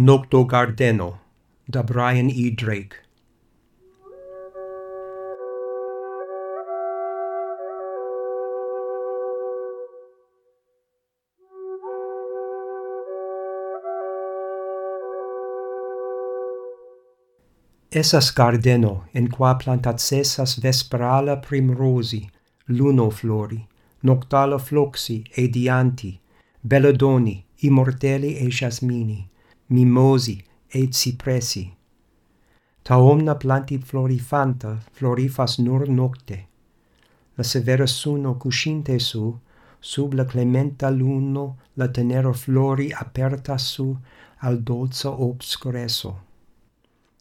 Nocto Gardeno da Brian E. Drake Esas gardeno in qua plantat sesas vesperala primrosi, luno flori, noctala floxi e dianti, belladoni, immorteli e jasmini, mimosi et cipressi. Ta omna planti florifanta florifas nur nocte. La severa suno cuscinte su, sub la clementa luno la tenero flori aperta su al dolce obscureso.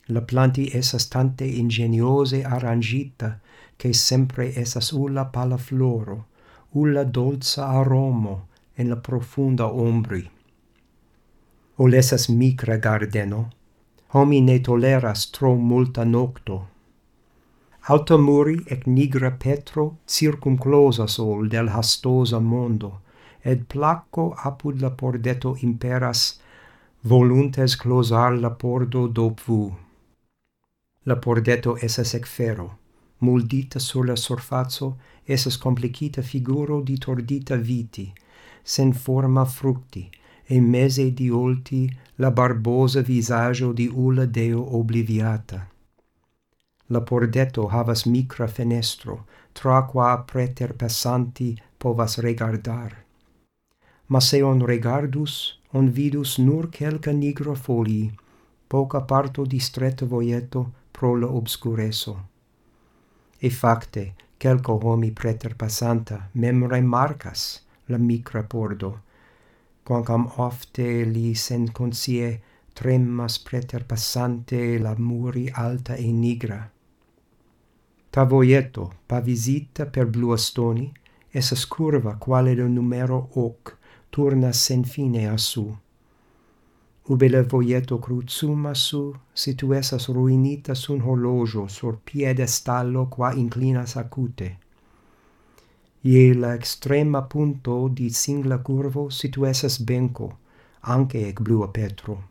La planti esas tante ingeniose arrangita, che sempre esas ulla pala floro, ulla dolza aromo en la profunda ombri o lesas micra gardeno, homi ne toleras tro multa nocto. Alta muri ec nigra petro circumclosa sol del hastosa mondo, ed placco apud la pordeto imperas, voluntes closar la pordo dopvu. La pordeto esas ec fero, muldita sur la surfazzo, esas complicita figuro di tordita viti, sen forma fructi, e mese di olti la barbosa visaggio di ula deo obliviata. La pordeto havas micra fenestro, tra qua preter passanti povas regardar. Ma se on regardus, on vidus nur quelca nigra folii, poca parto distretta voieto pro la obscureso. E facte, quelco homi preter passanta mem remarcas la micra pordo, quancam ofte li sen consie tremas preter passante la muri alta e nigra. Tavoieto, pavisita per blua stoni, essas curva quale do numero hoc turna sen fine a su. Ube le voieto cruzuma su, situ esas ruinita sun horlogio sur piedestallo qua inclinas acute ie la extrema punto di singla curvo situesas benco, anche ec blua petro.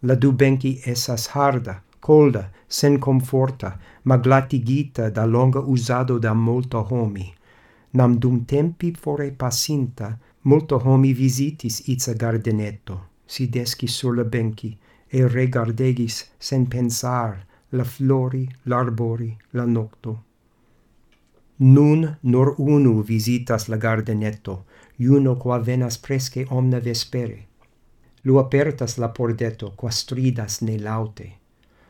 La du benci esas harda, colda, sen conforta, ma glatigita da longa usado da molto homi. Nam dum tempi fore passinta, molto homi visitis itza gardenetto, si desci sur la benci, e regardegis sen pensar la flori, l'arbori, la nocto. Nun nor unu visitas la gardenetto, iuno qua venas presque omne vespere. Lu apertas la pordeto, qua stridas ne laute.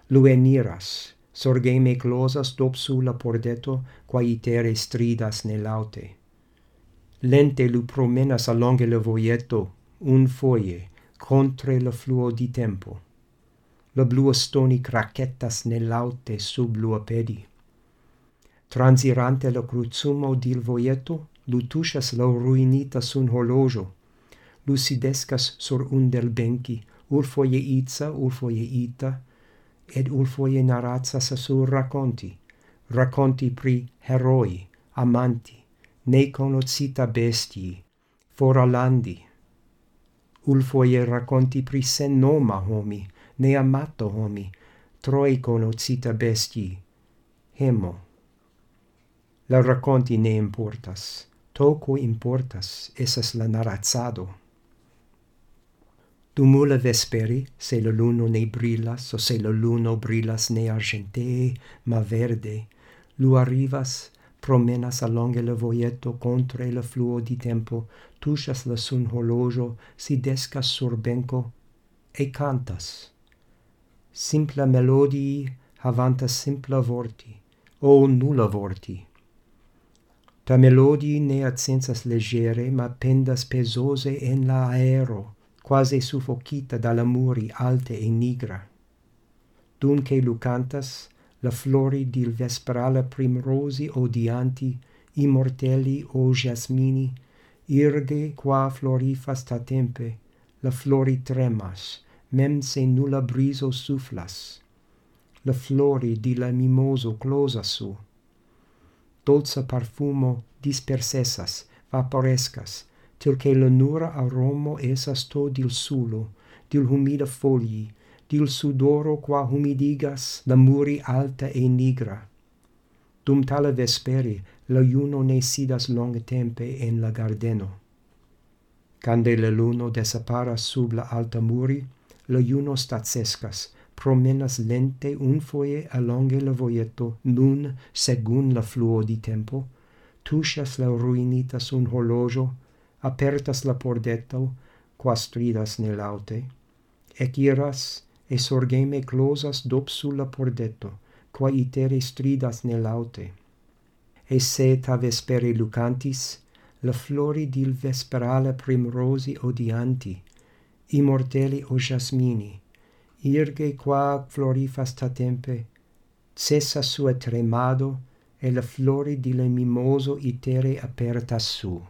Lu eniras, sorgeme closas dopsu la pordeto, qua itere stridas ne laute. Lente lu promenas alonge le voietto, un foie, contre le fluo di tempo. La blua stoni cracettas ne laute sub lua pedi. Transirante la crucumo dil voieto, lutusas la ruinita sun horlojo. Lucidescas sur un del benci, urfoie itza, urfoie ita, ed urfoie naratsas sur racconti, racconti pri heroi, amanti, neconoscita bestii, foralandi. Ulfoie racconti pri sen noma homi, ne amato homi, troi conocita bestii, hemo. La racconti ne importas. Toco importas, esas la narrazado. Dumula vesperi, se la luno ne brillas, o se la luno brillas ne argentee, ma verde, lu arrivas, promenas alonge le voieto contre le fluo di tempo, tushas la sun horlojo, si descas sur benco, e cantas. Simpla melodii, havanta simpla vorti, o nulla vorti. Ta melodi ne accensas leggere, ma pendas pesose en la aero, quasi suffocita dalla muri alte e nigra. Dunque lucantas, la flori dil vesperala primrosi odianti, i o jasmini, irge qua florifas ta tempe, la flori tremas, mem se nulla briso sufflas. La flori di la mimoso closa su, dolce parfumo dispersesas, vaporescas, til che la nura aromo esas to dil sulo, dil humida fogli, dil sudoro qua humidigas la muri alta e nigra. Dum tale vesperi, la iuno ne sidas longe tempe en la gardeno. Cande la luno desaparas sub la alta muri, la iuno statsescas, promenas lente un foie alonge la voietto, nun, segun la fluo di tempo, tuscias la ruinita sun horlogio, apertas la pordeto, qua stridas ne laute, ec iras, e sorgeme closas dopsu la pordeto, qua itere stridas ne laute. E se ta vespere lucantis, la flori dil vesperale primrosi odianti, immorteli o jasmini, Irge qua florifas ta tempe, cessa sua tremado, e la flori di le mimoso itere aperta su.